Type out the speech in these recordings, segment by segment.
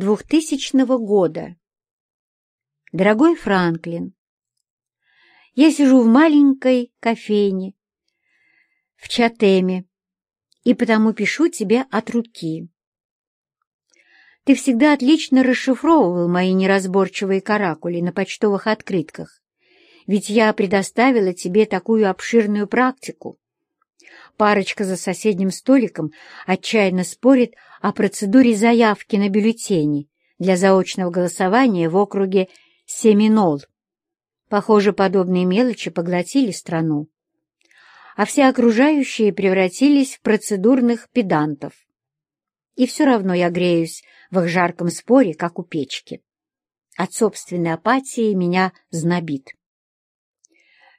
2000 года. Дорогой Франклин, я сижу в маленькой кофейне в Чатеме и потому пишу тебе от руки. Ты всегда отлично расшифровывал мои неразборчивые каракули на почтовых открытках, ведь я предоставила тебе такую обширную практику. Парочка за соседним столиком отчаянно спорит о процедуре заявки на бюллетени для заочного голосования в округе Семинол. Похоже, подобные мелочи поглотили страну, а все окружающие превратились в процедурных педантов. И все равно я греюсь в их жарком споре, как у печки. От собственной апатии меня знобит.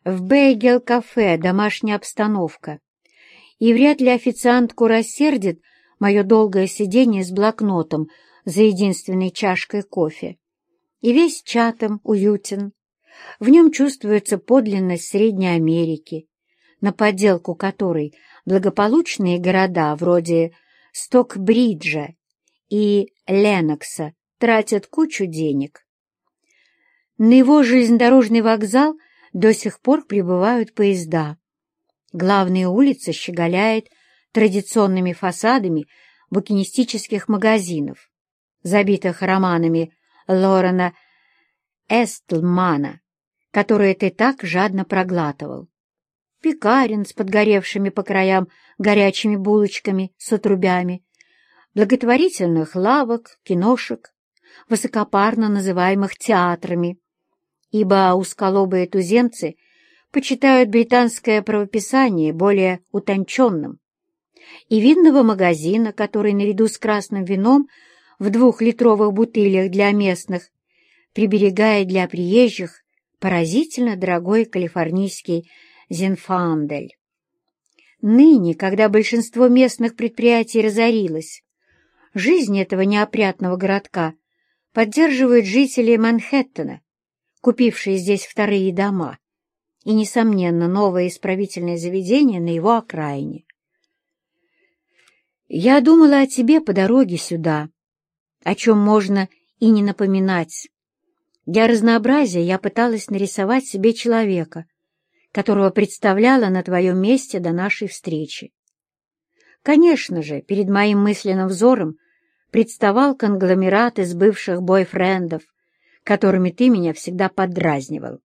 В Бейгел-кафе домашняя обстановка, и вряд ли официантку рассердит мое долгое сидение с блокнотом за единственной чашкой кофе. И весь чатом уютен. В нем чувствуется подлинность Средней Америки, на подделку которой благополучные города вроде Стокбриджа и Ленокса тратят кучу денег. На его железнодорожный вокзал до сих пор прибывают поезда. Главная улица щеголяет традиционными фасадами букинистических магазинов, забитых романами Лорена Эстлмана, которые ты так жадно проглатывал. Пекарен с подгоревшими по краям горячими булочками с отрубями, благотворительных лавок, киношек, высокопарно называемых театрами, ибо узколобые туземцы почитают британское правописание более утонченным, и винного магазина, который наряду с красным вином в двухлитровых бутылях для местных приберегает для приезжих поразительно дорогой калифорнийский Зинфандель. Ныне, когда большинство местных предприятий разорилось, жизнь этого неопрятного городка поддерживают жители Манхэттена, купившие здесь вторые дома, и, несомненно, новое исправительное заведение на его окраине. Я думала о тебе по дороге сюда, о чем можно и не напоминать. Для разнообразия я пыталась нарисовать себе человека, которого представляла на твоем месте до нашей встречи. Конечно же, перед моим мысленным взором представал конгломерат из бывших бойфрендов, которыми ты меня всегда подразнивал.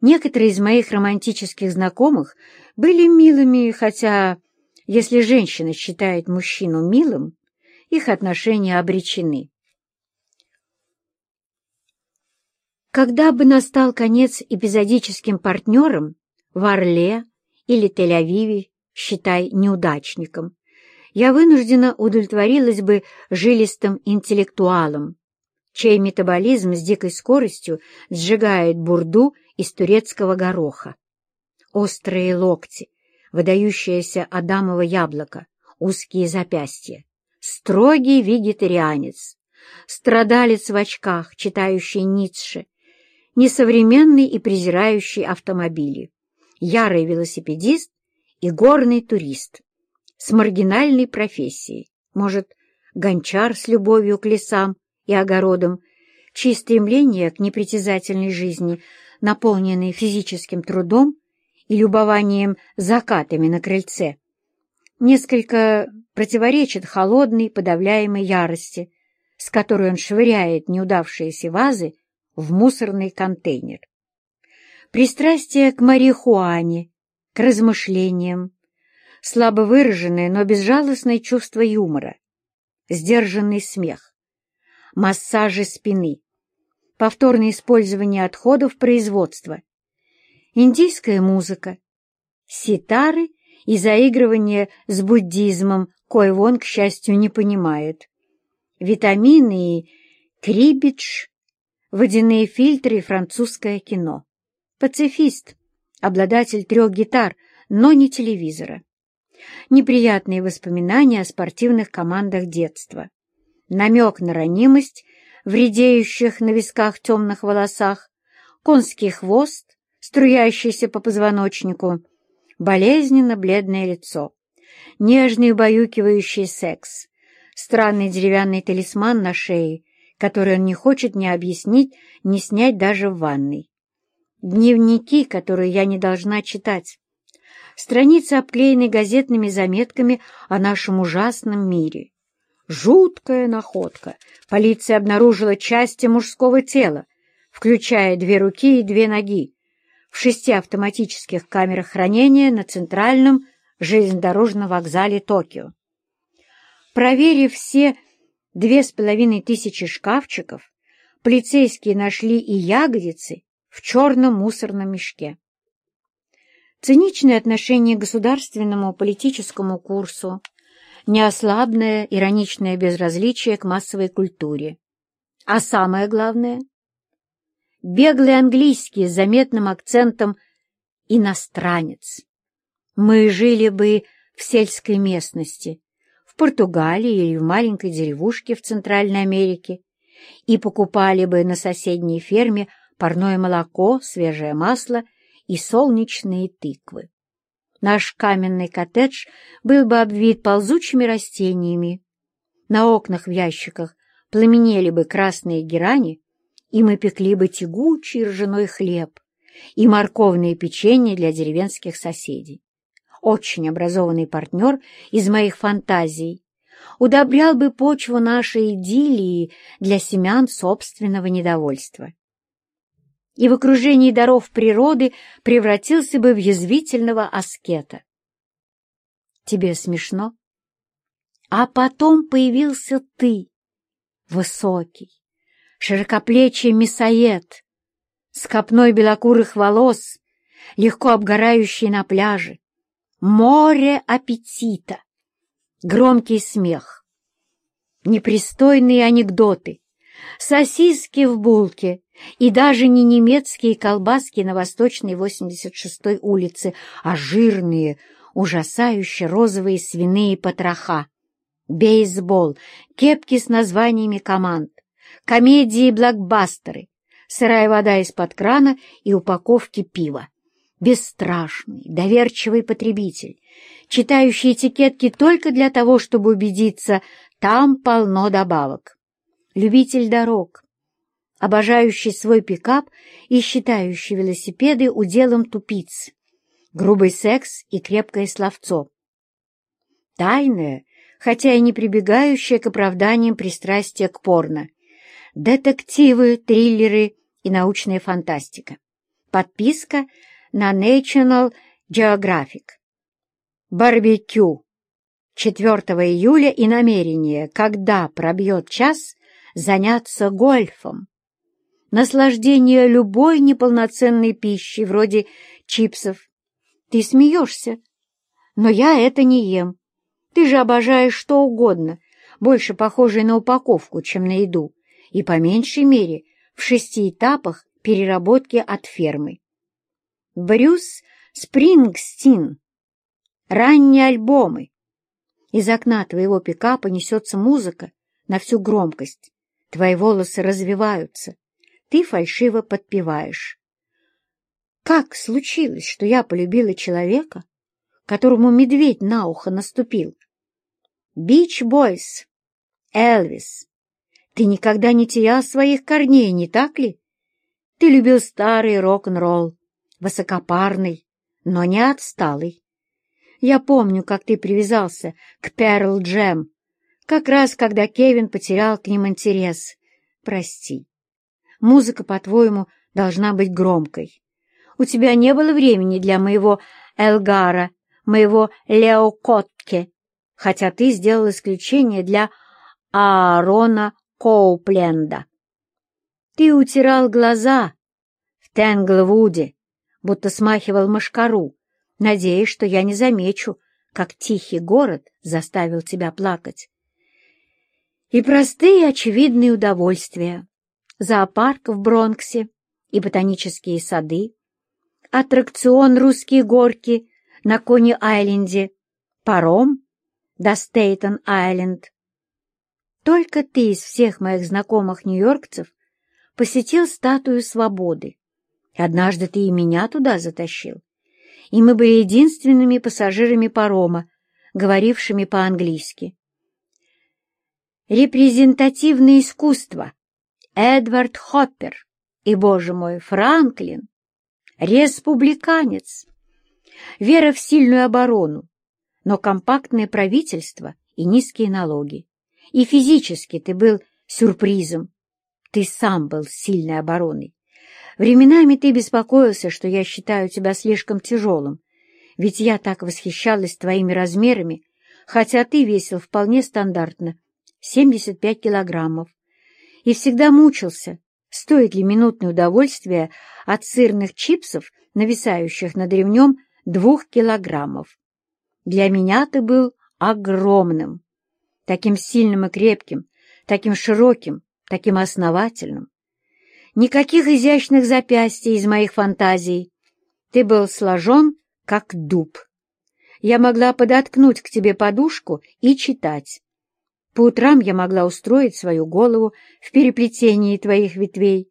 Некоторые из моих романтических знакомых были милыми, хотя, если женщина считает мужчину милым, их отношения обречены. Когда бы настал конец эпизодическим партнерам в Орле или Тель-Авиве, считай неудачником, я вынуждена удовлетворилась бы жилистым интеллектуалом, чей метаболизм с дикой скоростью сжигает бурду из турецкого гороха. Острые локти, выдающееся адамово яблоко, узкие запястья, строгий вегетарианец, страдалец в очках, читающий Ницше, несовременный и презирающий автомобили, ярый велосипедист и горный турист с маргинальной профессией, может, гончар с любовью к лесам и огородам, чьи стремления к непритязательной жизни, наполненные физическим трудом и любованием закатами на крыльце, несколько противоречат холодной, подавляемой ярости, с которой он швыряет неудавшиеся вазы в мусорный контейнер. Пристрастие к марихуане, к размышлениям, слабо выраженное, но безжалостное чувство юмора, сдержанный смех, массажи спины, повторное использование отходов производства, индийская музыка, ситары и заигрывание с буддизмом, кое он, к счастью, не понимает, витамины и крибидж, водяные фильтры и французское кино. Пацифист, обладатель трех гитар, но не телевизора. Неприятные воспоминания о спортивных командах детства. Намек на ранимость в редеющих на висках темных волосах, конский хвост, струящийся по позвоночнику, болезненно бледное лицо, нежный убаюкивающий секс, странный деревянный талисман на шее, который он не хочет ни объяснить, ни снять даже в ванной. Дневники, которые я не должна читать. Страницы, обклеенные газетными заметками о нашем ужасном мире. Жуткая находка. Полиция обнаружила части мужского тела, включая две руки и две ноги, в шести автоматических камерах хранения на центральном железнодорожном вокзале Токио. Проверив все две с половиной тысячи шкафчиков, полицейские нашли и ягодицы в черном мусорном мешке. Циничное отношение к государственному политическому курсу, неослабное ироничное безразличие к массовой культуре. А самое главное — беглый английский с заметным акцентом «иностранец». Мы жили бы в сельской местности, в Португалии или в маленькой деревушке в Центральной Америке, и покупали бы на соседней ферме парное молоко, свежее масло и солнечные тыквы. Наш каменный коттедж был бы обвит ползучими растениями. На окнах в ящиках пламенели бы красные герани, и мы пекли бы тягучий ржаной хлеб и морковные печенье для деревенских соседей очень образованный партнер из моих фантазий, удобрял бы почву нашей идиллии для семян собственного недовольства. И в окружении даров природы превратился бы в язвительного аскета. Тебе смешно? А потом появился ты, высокий, широкоплечий мясоед, с копной белокурых волос, легко обгорающий на пляже, Море аппетита, громкий смех, непристойные анекдоты, сосиски в булке и даже не немецкие колбаски на Восточной 86-й улице, а жирные, ужасающе розовые свиные потроха, бейсбол, кепки с названиями команд, комедии-блокбастеры, сырая вода из-под крана и упаковки пива бесстрашный, доверчивый потребитель, читающий этикетки только для того, чтобы убедиться, там полно добавок. Любитель дорог, обожающий свой пикап и считающий велосипеды уделом тупиц, грубый секс и крепкое словцо. Тайное, хотя и не прибегающее к оправданиям пристрастия к порно. Детективы, триллеры и научная фантастика. Подписка на National Geographic. Барбекю. 4 июля и намерение, когда пробьет час, заняться гольфом. Наслаждение любой неполноценной пищей, вроде чипсов. Ты смеешься, но я это не ем. Ты же обожаешь что угодно, больше похожее на упаковку, чем на еду, и по меньшей мере в шести этапах переработки от фермы. Брюс Спрингстин. Ранние альбомы. Из окна твоего пикапа несется музыка на всю громкость. Твои волосы развиваются. Ты фальшиво подпеваешь. Как случилось, что я полюбила человека, которому медведь на ухо наступил? Бич Бойс. Элвис. Ты никогда не терял своих корней, не так ли? Ты любил старый рок-н-ролл высокопарный, но не отсталый. Я помню, как ты привязался к Перл Джем, как раз когда Кевин потерял к ним интерес. Прости. Музыка, по-твоему, должна быть громкой. У тебя не было времени для моего Элгара, моего Лео Котке, хотя ты сделал исключение для Аарона Коупленда. Ты утирал глаза в Тенглвуде, будто смахивал мошкару, надеясь, что я не замечу, как тихий город заставил тебя плакать. И простые очевидные удовольствия. Зоопарк в Бронксе и ботанические сады, аттракцион «Русские горки» на Кони-Айленде, паром до Стейтон-Айленд. Только ты из всех моих знакомых нью-йоркцев посетил статую свободы. Однажды ты и меня туда затащил, и мы были единственными пассажирами парома, говорившими по-английски. Репрезентативное искусство, Эдвард Хоппер и, боже мой, Франклин, республиканец, вера в сильную оборону, но компактное правительство и низкие налоги. И физически ты был сюрпризом. Ты сам был сильной обороной. Временами ты беспокоился, что я считаю тебя слишком тяжелым, ведь я так восхищалась твоими размерами, хотя ты весил вполне стандартно — 75 килограммов, и всегда мучился, стоит ли минутное удовольствие от сырных чипсов, нависающих над ремнем двух килограммов. Для меня ты был огромным, таким сильным и крепким, таким широким, таким основательным. Никаких изящных запястий из моих фантазий. Ты был сложен, как дуб. Я могла подоткнуть к тебе подушку и читать. По утрам я могла устроить свою голову в переплетении твоих ветвей.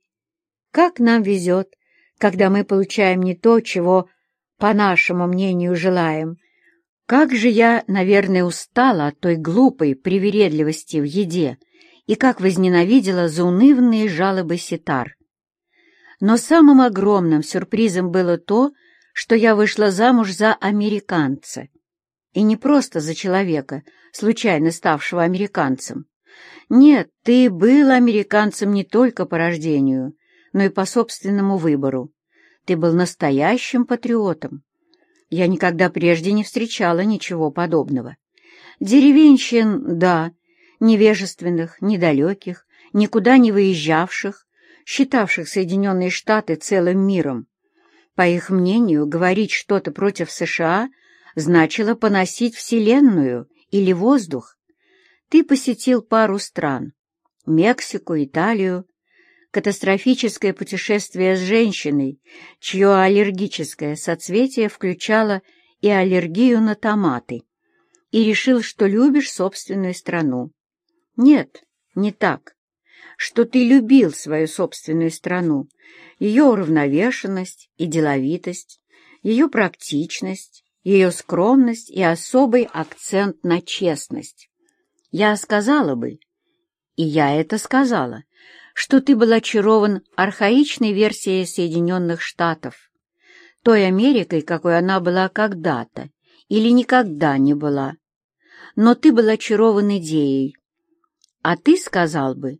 Как нам везет, когда мы получаем не то, чего, по нашему мнению, желаем. Как же я, наверное, устала от той глупой привередливости в еде и как возненавидела заунывные жалобы ситар. Но самым огромным сюрпризом было то, что я вышла замуж за американца. И не просто за человека, случайно ставшего американцем. Нет, ты был американцем не только по рождению, но и по собственному выбору. Ты был настоящим патриотом. Я никогда прежде не встречала ничего подобного. Деревенщин, да, невежественных, недалеких, никуда не выезжавших, считавших Соединенные Штаты целым миром. По их мнению, говорить что-то против США значило поносить Вселенную или воздух. Ты посетил пару стран — Мексику, Италию, катастрофическое путешествие с женщиной, чье аллергическое соцветие включало и аллергию на томаты, и решил, что любишь собственную страну. Нет, не так что ты любил свою собственную страну, ее уравновешенность и деловитость, ее практичность, ее скромность и особый акцент на честность. Я сказала бы, и я это сказала, что ты был очарован архаичной версией Соединенных Штатов, той Америкой, какой она была когда-то или никогда не была. Но ты был очарован идеей. А ты сказал бы,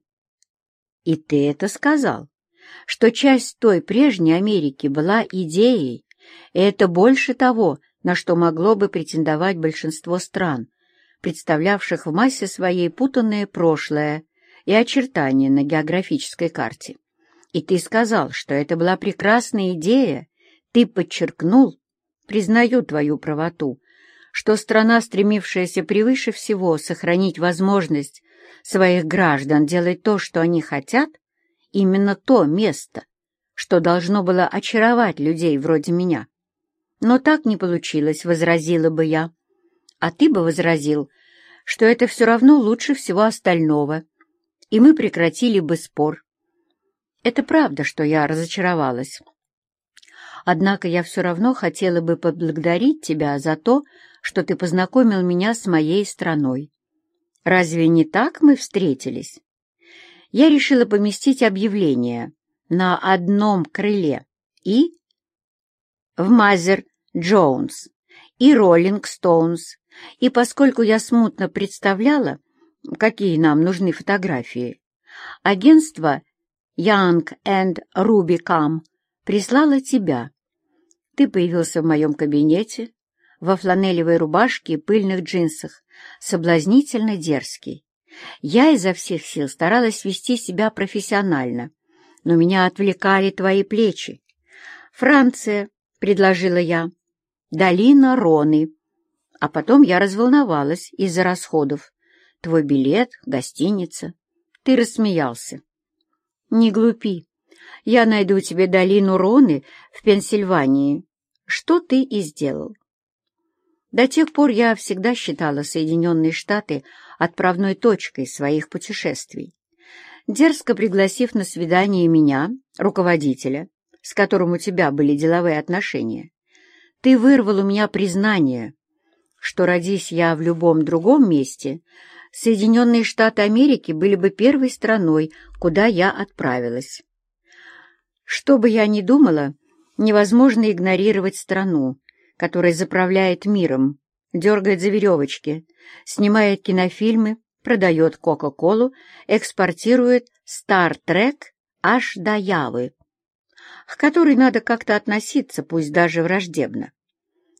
и ты это сказал, что часть той прежней Америки была идеей, и это больше того, на что могло бы претендовать большинство стран, представлявших в массе своей путанное прошлое и очертания на географической карте. И ты сказал, что это была прекрасная идея, ты подчеркнул, признаю твою правоту, что страна, стремившаяся превыше всего сохранить возможность своих граждан делать то, что они хотят, именно то место, что должно было очаровать людей вроде меня. Но так не получилось, — возразила бы я. А ты бы возразил, что это все равно лучше всего остального, и мы прекратили бы спор. Это правда, что я разочаровалась. Однако я все равно хотела бы поблагодарить тебя за то, что ты познакомил меня с моей страной. Разве не так мы встретились? Я решила поместить объявление на одном крыле и в Мазер Джонс и Роллинг Стоунс, и поскольку я смутно представляла, какие нам нужны фотографии, агентство Young and Rubicam прислало тебя. Ты появился в моем кабинете во фланелевой рубашке и пыльных джинсах, соблазнительно дерзкий. Я изо всех сил старалась вести себя профессионально, но меня отвлекали твои плечи. «Франция», — предложила я, — «долина Роны». А потом я разволновалась из-за расходов. Твой билет, гостиница. Ты рассмеялся. «Не глупи. Я найду тебе долину Роны в Пенсильвании, что ты и сделал. До тех пор я всегда считала Соединенные Штаты отправной точкой своих путешествий. Дерзко пригласив на свидание меня, руководителя, с которым у тебя были деловые отношения, ты вырвал у меня признание, что, родись я в любом другом месте, Соединенные Штаты Америки были бы первой страной, куда я отправилась. Что бы я ни думала, невозможно игнорировать страну, которая заправляет миром, дергает за веревочки, снимает кинофильмы, продает Кока-Колу, экспортирует Стар-Трек аж до Явы, к которой надо как-то относиться, пусть даже враждебно,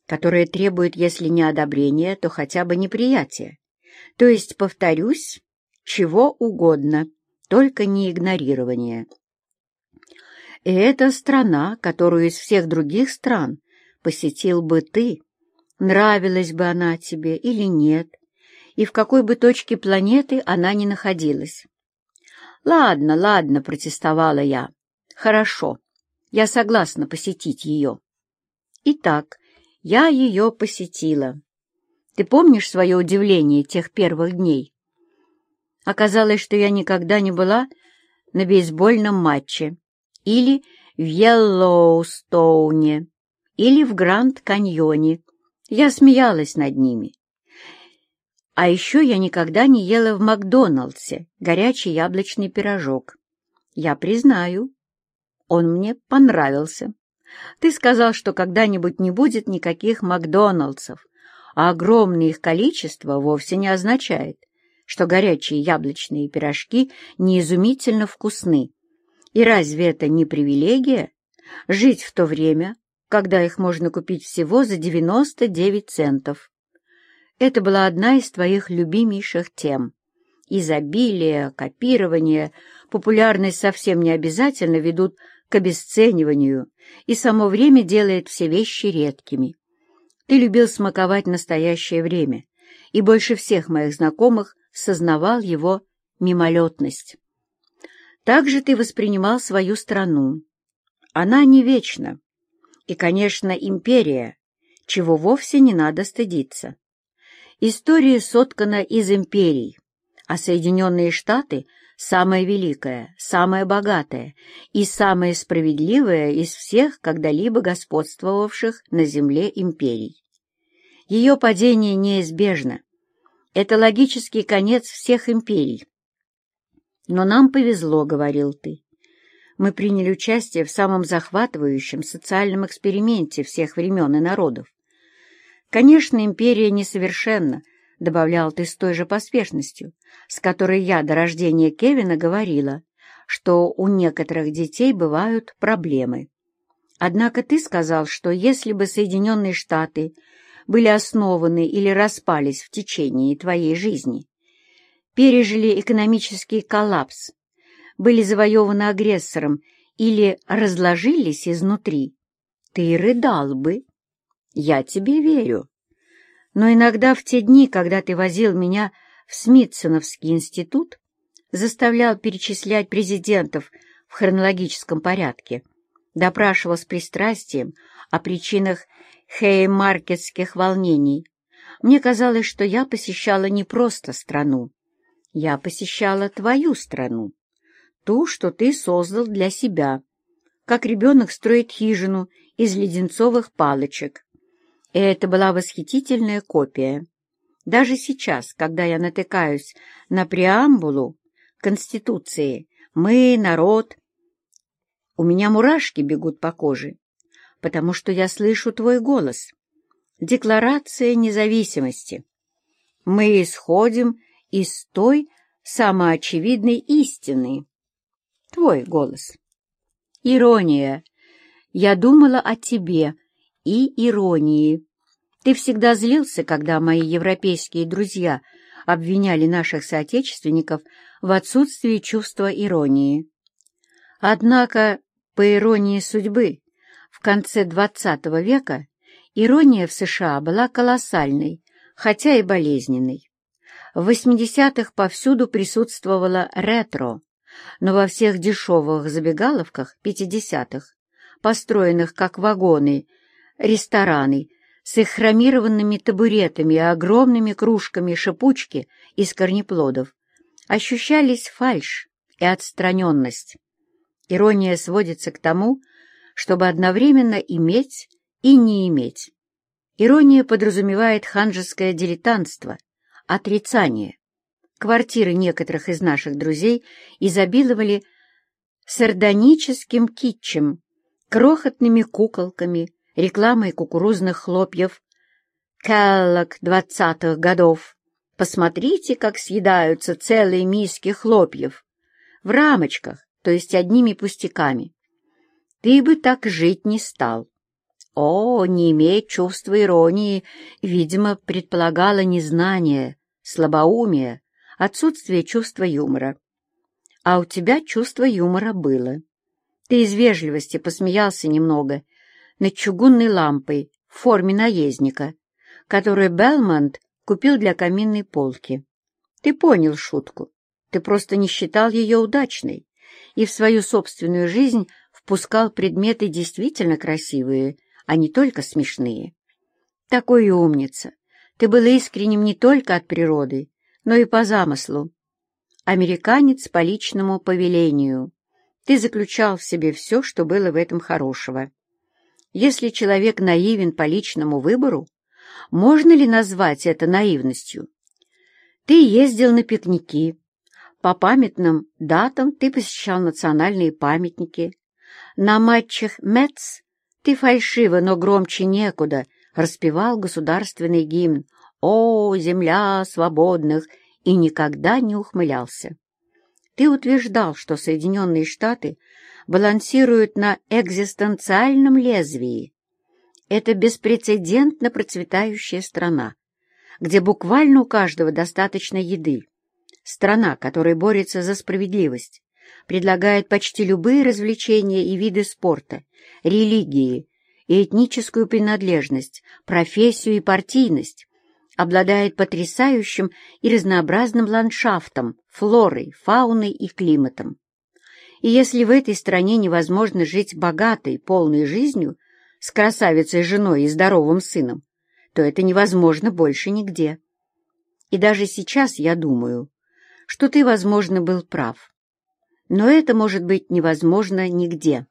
которая требует, если не одобрения, то хотя бы неприятия. То есть, повторюсь, чего угодно, только не игнорирование. И это страна, которую из всех других стран посетил бы ты, нравилась бы она тебе или нет, и в какой бы точке планеты она ни находилась. «Ладно, ладно», — протестовала я. «Хорошо, я согласна посетить ее». Итак, я ее посетила. Ты помнишь свое удивление тех первых дней? Оказалось, что я никогда не была на бейсбольном матче или в Йеллоустоуне или в Гранд-Каньоне. Я смеялась над ними. А еще я никогда не ела в Макдоналдсе горячий яблочный пирожок. Я признаю, он мне понравился. Ты сказал, что когда-нибудь не будет никаких Макдоналдсов, а огромное их количество вовсе не означает, что горячие яблочные пирожки не изумительно вкусны. И разве это не привилегия — жить в то время, когда их можно купить всего за 99 центов? Это была одна из твоих любимейших тем. Изобилие, копирование, популярность совсем не обязательно ведут к обесцениванию, и само время делает все вещи редкими. Ты любил смаковать настоящее время, и больше всех моих знакомых сознавал его мимолетность. Также ты воспринимал свою страну. Она не вечна. И, конечно, империя, чего вовсе не надо стыдиться. История соткана из империй, а Соединенные Штаты — самая великая, самая богатая и самая справедливая из всех когда-либо господствовавших на Земле империй. Ее падение неизбежно. Это логический конец всех империй. Но нам повезло, — говорил ты. Мы приняли участие в самом захватывающем социальном эксперименте всех времен и народов. Конечно, империя несовершенна, — добавлял ты с той же поспешностью, с которой я до рождения Кевина говорила, что у некоторых детей бывают проблемы. Однако ты сказал, что если бы Соединенные Штаты были основаны или распались в течение твоей жизни, пережили экономический коллапс, были завоеваны агрессором или разложились изнутри, ты рыдал бы. Я тебе верю. Но иногда в те дни, когда ты возил меня в Смитсоновский институт, заставлял перечислять президентов в хронологическом порядке, допрашивал с пристрастием о причинах хеймаркетских волнений. Мне казалось, что я посещала не просто страну. Я посещала твою страну, ту, что ты создал для себя, как ребенок строит хижину из леденцовых палочек. Это была восхитительная копия. Даже сейчас, когда я натыкаюсь на преамбулу Конституции «Мы — народ», у меня мурашки бегут по коже, потому что я слышу твой голос. Декларация независимости. Мы исходим из той самоочевидной истины. Твой голос. Ирония. Я думала о тебе и иронии. Ты всегда злился, когда мои европейские друзья обвиняли наших соотечественников в отсутствии чувства иронии. Однако, по иронии судьбы, в конце XX века ирония в США была колоссальной, хотя и болезненной. В 80-х повсюду присутствовало ретро, но во всех дешевых забегаловках 50-х, построенных как вагоны, рестораны, с их хромированными табуретами и огромными кружками шипучки из корнеплодов, ощущались фальшь и отстраненность. Ирония сводится к тому, чтобы одновременно иметь и не иметь. Ирония подразумевает ханжеское дилетантство, отрицание. Квартиры некоторых из наших друзей изобиловали сардоническим китчем, крохотными куколками, рекламой кукурузных хлопьев, Келлок двадцатых годов. Посмотрите, как съедаются целые миски хлопьев. В рамочках, то есть одними пустяками. Ты бы так жить не стал. О, не иметь чувства иронии, видимо, предполагало незнание, слабоумие, отсутствие чувства юмора. А у тебя чувство юмора было. Ты из вежливости посмеялся немного над чугунной лампой в форме наездника, которую Белмонт купил для каминной полки. Ты понял шутку. Ты просто не считал ее удачной и в свою собственную жизнь впускал предметы действительно красивые, а не только смешные. Такой умница. Ты был искренним не только от природы, но и по замыслу. Американец по личному повелению. Ты заключал в себе все, что было в этом хорошего. Если человек наивен по личному выбору, можно ли назвать это наивностью? Ты ездил на пикники. По памятным датам ты посещал национальные памятники. На матчах Мэтс ты фальшиво, но громче некуда распевал государственный гимн «О, земля свободных!» и никогда не ухмылялся. Ты утверждал, что Соединенные Штаты балансируют на экзистенциальном лезвии, это беспрецедентно процветающая страна, где буквально у каждого достаточно еды. Страна, которая борется за справедливость, предлагает почти любые развлечения и виды спорта, религии и этническую принадлежность, профессию и партийность, обладает потрясающим и разнообразным ландшафтом, флорой, фауной и климатом. И если в этой стране невозможно жить богатой, полной жизнью, с красавицей женой и здоровым сыном, то это невозможно больше нигде. И даже сейчас я думаю, что ты, возможно, был прав. Но это может быть невозможно нигде.